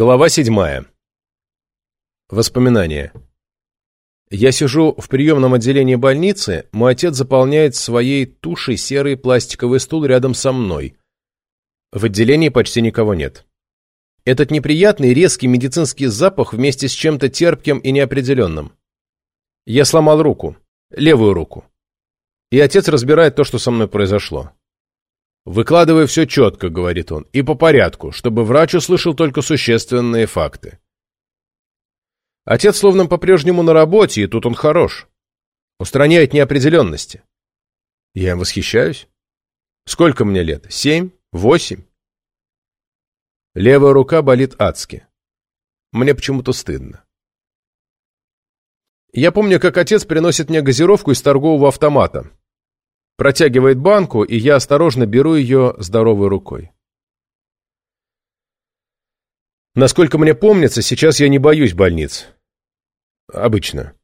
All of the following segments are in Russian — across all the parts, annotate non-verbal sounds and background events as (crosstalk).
Глава седьмая. Воспоминания. Я сижу в приемном отделении больницы, мой отец заполняет своей тушей серый пластиковый стул рядом со мной. В отделении почти никого нет. Этот неприятный резкий медицинский запах вместе с чем-то терпким и неопределенным. Я сломал руку, левую руку. И отец разбирает то, что со мной произошло. «Выкладывай все четко», — говорит он, — «и по порядку, чтобы врач услышал только существенные факты». Отец словно по-прежнему на работе, и тут он хорош. Устраняет неопределенности. Я им восхищаюсь. Сколько мне лет? Семь? Восемь? Левая рука болит адски. Мне почему-то стыдно. Я помню, как отец приносит мне газировку из торгового автомата. Протягивает банку, и я осторожно беру ее здоровой рукой. Насколько мне помнится, сейчас я не боюсь больниц. Обычно.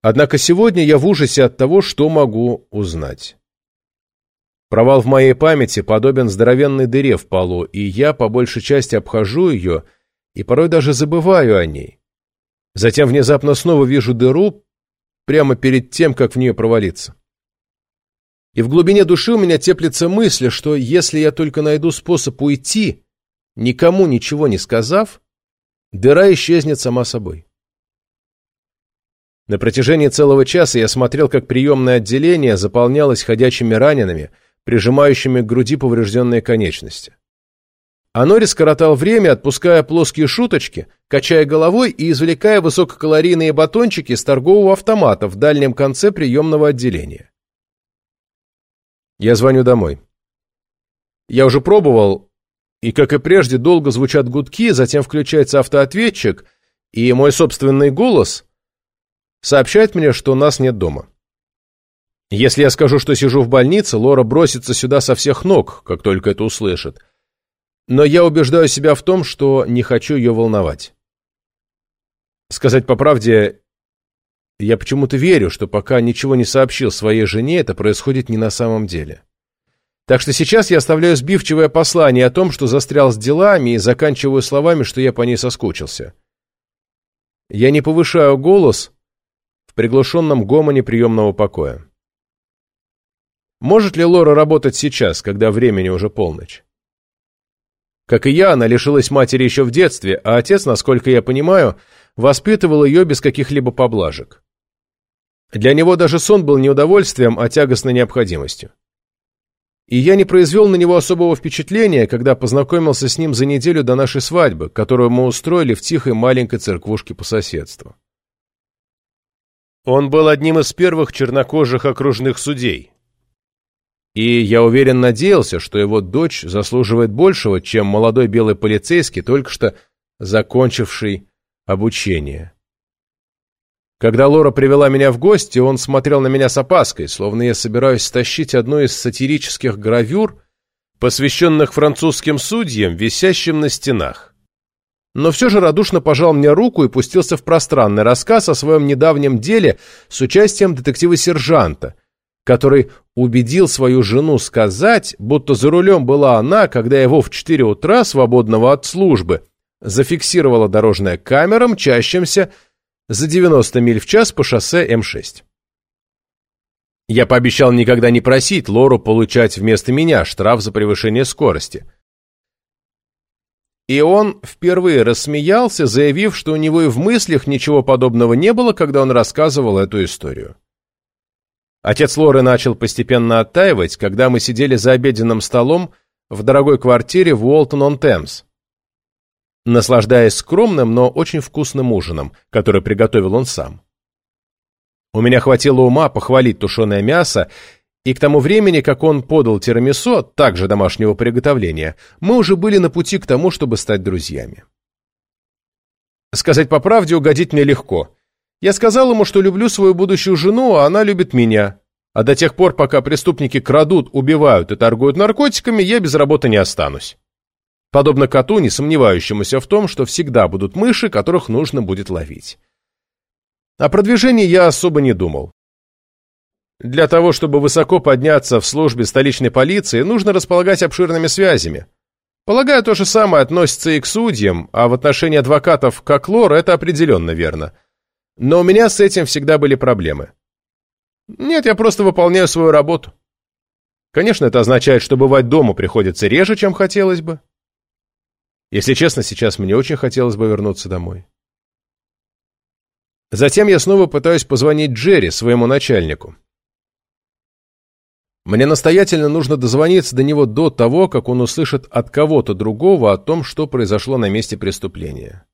Однако сегодня я в ужасе от того, что могу узнать. Провал в моей памяти подобен здоровенной дыре в полу, и я по большей части обхожу ее и порой даже забываю о ней. Затем внезапно снова вижу дыру прямо перед тем, как в нее провалиться. И в глубине души у меня теплится мысль, что если я только найду способ уйти, никому ничего не сказав, дыра исчезнет сама собой. На протяжении целого часа я смотрел, как приемное отделение заполнялось ходячими ранеными, прижимающими к груди поврежденные конечности. А Норрис коротал время, отпуская плоские шуточки, качая головой и извлекая высококалорийные батончики с торгового автомата в дальнем конце приемного отделения. Я звоню домой. Я уже пробовал, и, как и прежде, долго звучат гудки, затем включается автоответчик, и мой собственный голос сообщает мне, что нас нет дома. Если я скажу, что сижу в больнице, Лора бросится сюда со всех ног, как только это услышит. Но я убеждаю себя в том, что не хочу ее волновать. Сказать по правде, я почему-то верю, что пока ничего не сообщил своей жене, это происходит не на самом деле. Так что сейчас я оставляю сбивчивое послание о том, что застрял с делами, и заканчиваю словами, что я по ней соскучился. Я не повышаю голос в приглушенном гомоне приемного покоя. Может ли Лора работать сейчас, когда времени уже полночь? Как и я, она лишилась матери еще в детстве, а отец, насколько я понимаю, воспитывал ее без каких-либо поблажек. Для него даже сон был не удовольствием, а тягостной необходимостью. И я не произвел на него особого впечатления, когда познакомился с ним за неделю до нашей свадьбы, которую мы устроили в тихой маленькой церквушке по соседству. Он был одним из первых чернокожих окружных судей. И я уверен надеялся, что его дочь заслуживает большего, чем молодой белый полицейский, только что закончивший обучение. Когда Лора привела меня в гости, он смотрел на меня с опаской, словно я собираюсь стащить одну из сатирических гравюр, посвященных французским судьям, висящим на стенах. Но все же радушно пожал мне руку и пустился в пространный рассказ о своем недавнем деле с участием детектива-сержанта, который убедил свою жену сказать, будто за рулем была она, когда его в 4 утра, свободного от службы, зафиксировала дорожная камера, мчащимся за 90 миль в час по шоссе М6. Я пообещал никогда не просить Лору получать вместо меня штраф за превышение скорости. И он впервые рассмеялся, заявив, что у него и в мыслях ничего подобного не было, когда он рассказывал эту историю. Отец Лоры начал постепенно оттаивать, когда мы сидели за обеденным столом в дорогой квартире в Уолтон-он-Темс, наслаждаясь скромным, но очень вкусным ужином, который приготовил он сам. У меня хватило ума похвалить тушеное мясо, и к тому времени, как он подал тирамису, также домашнего приготовления, мы уже были на пути к тому, чтобы стать друзьями. Сказать по правде, угодить мне легко. Я сказал ему, что люблю свою будущую жену, а она любит меня. А до тех пор, пока преступники крадут, убивают и торгуют наркотиками, я без работы не останусь подобно коту, не сомневающемуся в том, что всегда будут мыши, которых нужно будет ловить. О продвижении я особо не думал. Для того, чтобы высоко подняться в службе столичной полиции, нужно располагать обширными связями. Полагаю, то же самое относится и к судьям, а в отношении адвокатов как лор это определенно верно. Но у меня с этим всегда были проблемы. Нет, я просто выполняю свою работу. Конечно, это означает, что бывать дома приходится реже, чем хотелось бы. Если честно, сейчас мне очень хотелось бы вернуться домой. Затем я снова пытаюсь позвонить Джерри, своему начальнику. Мне настоятельно нужно дозвониться до него до того, как он услышит от кого-то другого о том, что произошло на месте преступления.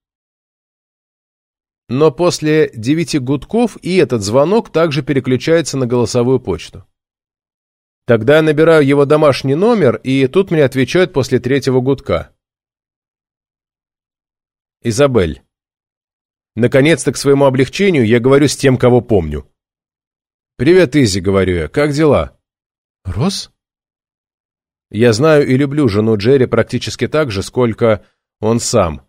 Но после девяти гудков и этот звонок также переключается на голосовую почту. Тогда я набираю его домашний номер, и тут мне отвечают после третьего гудка. Изабель. Наконец-то к своему облегчению я говорю с тем, кого помню. «Привет, Изи», — говорю я, — «как дела?» «Рос?» Я знаю и люблю жену Джерри практически так же, сколько он сам.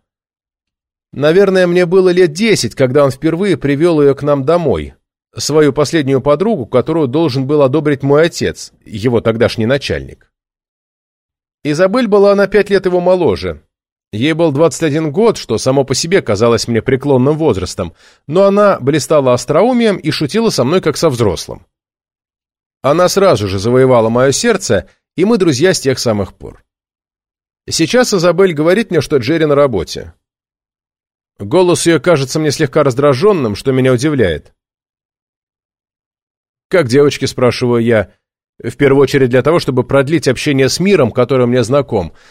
Наверное, мне было лет десять, когда он впервые привел ее к нам домой, свою последнюю подругу, которую должен был одобрить мой отец, его тогдашний начальник. Изабель была на пять лет его моложе, Ей был 21 год, что само по себе казалось мне преклонным возрастом, но она блистала остроумием и шутила со мной как со взрослым. Она сразу же завоевала мое сердце, и мы друзья с тех самых пор. Сейчас Изабель говорит мне, что Джерри на работе. Голос ее кажется мне слегка раздраженным, что меня удивляет. «Как девочки?» – спрашиваю я. В первую очередь для того, чтобы продлить общение с миром, который мне знаком –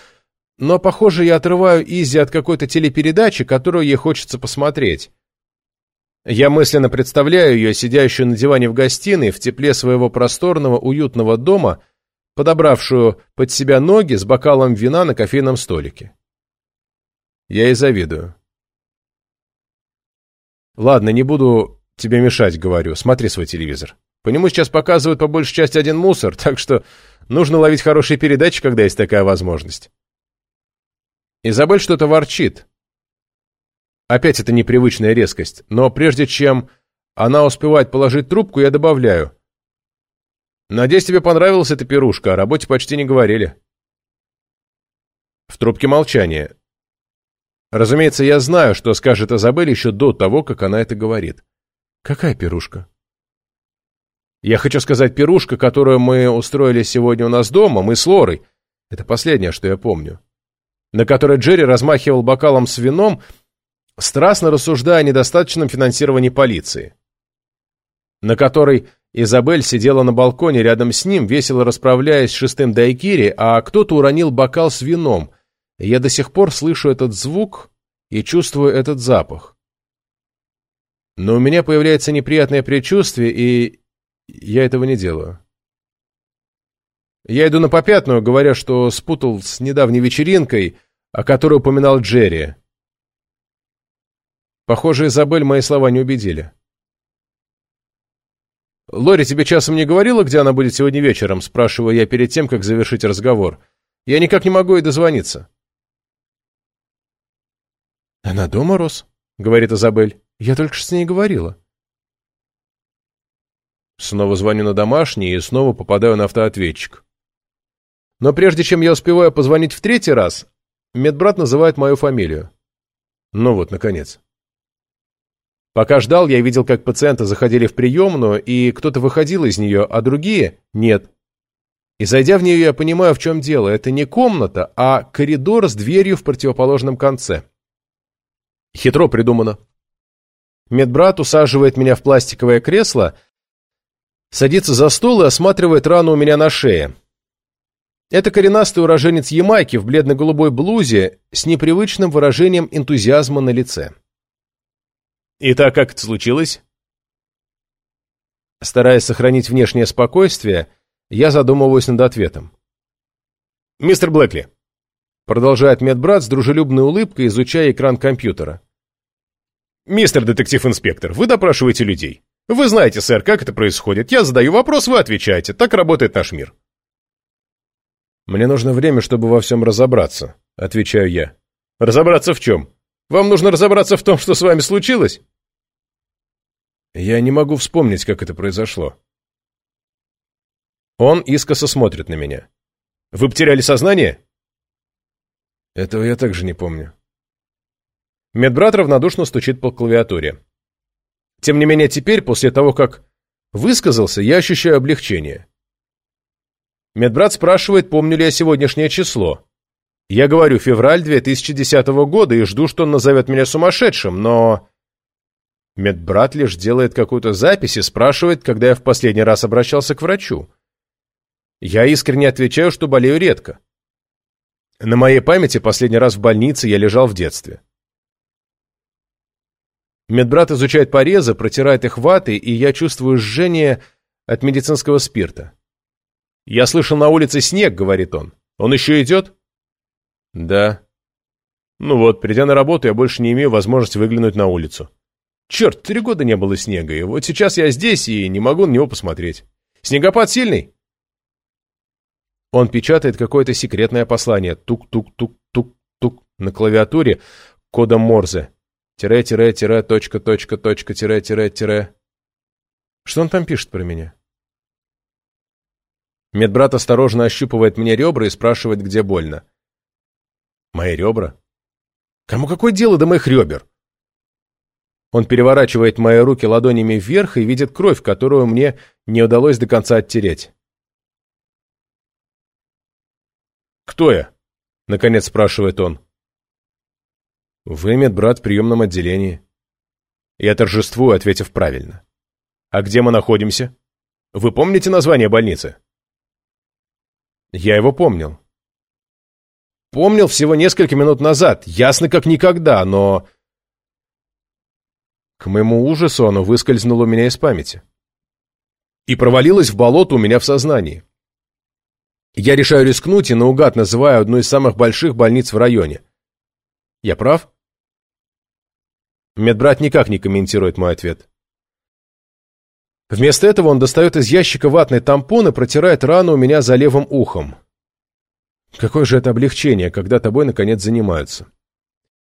но, похоже, я отрываю Изи от какой-то телепередачи, которую ей хочется посмотреть. Я мысленно представляю ее, сидящую на диване в гостиной, в тепле своего просторного, уютного дома, подобравшую под себя ноги с бокалом вина на кофейном столике. Я ей завидую. «Ладно, не буду тебе мешать», — говорю. «Смотри свой телевизор. По нему сейчас показывают по большей части один мусор, (laughs) так что нужно ловить хорошие передачи, когда есть такая возможность». Изабель что-то ворчит. Опять это непривычная резкость, но прежде чем она успевает положить трубку, я добавляю. «Надеюсь, тебе понравилась эта пирушка, о работе почти не говорили». В трубке молчание. Разумеется, я знаю, что скажет Изабель еще до того, как она это говорит. «Какая пирушка?» «Я хочу сказать, пирушка, которую мы устроили сегодня у нас дома, мы с Лорой. Это последнее, что я помню на которой Джерри размахивал бокалом с вином, страстно рассуждая о недостаточном финансировании полиции, на которой Изабель сидела на балконе рядом с ним, весело расправляясь с шестым дайкири, а кто-то уронил бокал с вином. я до сих пор слышу этот звук и чувствую этот запах. Но у меня появляется неприятное предчувствие, и я этого не делаю. Я иду на попятную, говоря, что спутал с недавней вечеринкой, о которой упоминал Джерри. Похоже, Изабель мои слова не убедили. «Лори тебе часом не говорила, где она будет сегодня вечером?» спрашиваю я перед тем, как завершить разговор. «Я никак не могу ей дозвониться». «Она дома, Рос?» — говорит Изабель. «Я только что с ней говорила». Снова звоню на домашний и снова попадаю на автоответчик. Но прежде чем я успеваю позвонить в третий раз, медбрат называет мою фамилию. Ну вот, наконец. Пока ждал, я видел, как пациенты заходили в приемную, и кто-то выходил из нее, а другие — нет. И зайдя в нее, я понимаю, в чем дело. Это не комната, а коридор с дверью в противоположном конце. Хитро придумано. Медбрат усаживает меня в пластиковое кресло, садится за стол и осматривает рану у меня на шее. Это коренастый уроженец Ямайки в бледно-голубой блузе с непривычным выражением энтузиазма на лице. «Итак, как это случилось?» Стараясь сохранить внешнее спокойствие, я задумываюсь над ответом. «Мистер Блэкли», — продолжает медбрат с дружелюбной улыбкой, изучая экран компьютера. «Мистер детектив-инспектор, вы допрашиваете людей. Вы знаете, сэр, как это происходит. Я задаю вопрос, вы отвечаете. Так работает наш мир». «Мне нужно время, чтобы во всем разобраться», — отвечаю я. «Разобраться в чем? Вам нужно разобраться в том, что с вами случилось?» Я не могу вспомнить, как это произошло. Он искоса смотрит на меня. «Вы потеряли сознание?» Этого я также не помню. Медбрат равнодушно стучит по клавиатуре. Тем не менее, теперь, после того, как высказался, я ощущаю облегчение. Медбрат спрашивает, помню ли я сегодняшнее число. Я говорю февраль 2010 года и жду, что он назовет меня сумасшедшим, но... Медбрат лишь делает какую-то запись и спрашивает, когда я в последний раз обращался к врачу. Я искренне отвечаю, что болею редко. На моей памяти последний раз в больнице я лежал в детстве. Медбрат изучает порезы, протирает их ватой, и я чувствую жжение от медицинского спирта. «Я слышал на улице снег», — говорит он. «Он еще идет?» «Да». «Ну вот, придя на работу, я больше не имею возможности выглянуть на улицу. Черт, три года не было снега, и вот сейчас я здесь и не могу на него посмотреть. Снегопад сильный?» Он печатает какое-то секретное послание. Тук-тук-тук-тук-тук на клавиатуре кодом Морзе. Тире-тире-тире, точка, точка, точка, тире-тире-тире. Что он там пишет про меня? Медбрат осторожно ощупывает мне ребра и спрашивает, где больно. Мои ребра? Кому какое дело до моих ребер? Он переворачивает мои руки ладонями вверх и видит кровь, которую мне не удалось до конца оттереть. «Кто я?» — наконец спрашивает он. «Вы медбрат в приемном отделении». Я торжествую, ответив правильно. «А где мы находимся? Вы помните название больницы?» Я его помнил. Помнил всего несколько минут назад, ясно как никогда, но... К моему ужасу оно выскользнуло у меня из памяти. И провалилось в болото у меня в сознании. Я решаю рискнуть и наугад называю одну из самых больших больниц в районе. Я прав? Медбрат никак не комментирует мой ответ. Вместо этого он достает из ящика ватный тампон и протирает рану у меня за левым ухом. Какое же это облегчение, когда тобой наконец занимаются.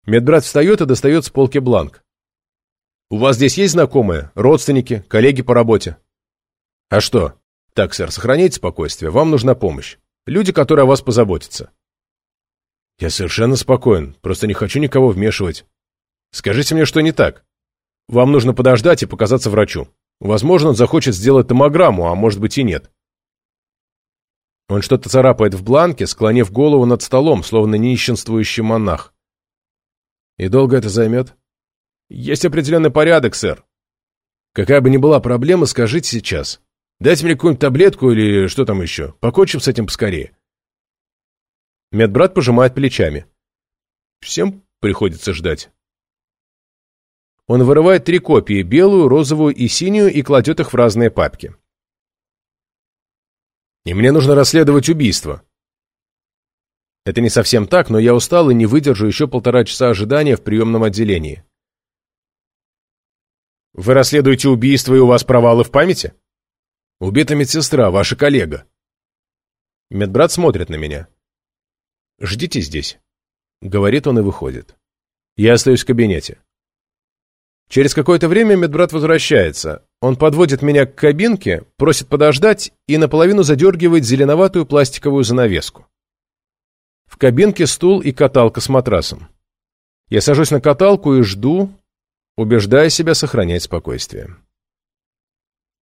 Медбрат встает и достает с полки бланк. «У вас здесь есть знакомые, родственники, коллеги по работе?» «А что?» Так, сэр, сохраняйте спокойствие. Вам нужна помощь. Люди, которые о вас позаботятся. Я совершенно спокоен. Просто не хочу никого вмешивать. Скажите мне, что не так. Вам нужно подождать и показаться врачу. Возможно, он захочет сделать томограмму, а может быть и нет. Он что-то царапает в бланке, склонив голову над столом, словно нищенствующий монах. И долго это займет? Есть определенный порядок, сэр. Какая бы ни была проблема, скажите сейчас. Дайте мне какую-нибудь таблетку или что там еще. Покончим с этим поскорее. Медбрат пожимает плечами. Всем приходится ждать. Он вырывает три копии, белую, розовую и синюю, и кладет их в разные папки. И мне нужно расследовать убийство. Это не совсем так, но я устал и не выдержу еще полтора часа ожидания в приемном отделении. Вы расследуете убийство, и у вас провалы в памяти? Убита медсестра, ваша коллега. Медбрат смотрит на меня. «Ждите здесь», — говорит он и выходит. Я остаюсь в кабинете. Через какое-то время медбрат возвращается. Он подводит меня к кабинке, просит подождать и наполовину задергивает зеленоватую пластиковую занавеску. В кабинке стул и каталка с матрасом. Я сажусь на каталку и жду, убеждая себя сохранять спокойствие.